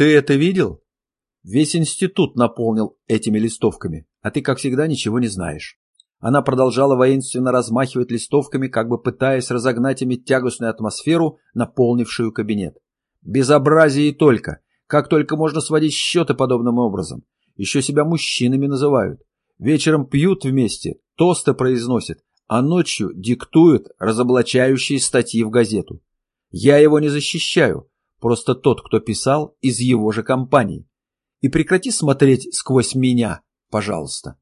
Ты это видел? Весь институт наполнил этими листовками, а ты, как всегда, ничего не знаешь. Она продолжала воинственно размахивать листовками, как бы пытаясь разогнать ими тягостную атмосферу, наполнившую кабинет. Безобразие и только. Как только можно сводить счеты подобным образом. Еще себя мужчинами называют. Вечером пьют вместе, тосты произносят, а ночью диктуют разоблачающие статьи в газету. Я его не защищаю, просто тот, кто писал, из его же компании. И прекрати смотреть сквозь меня, пожалуйста.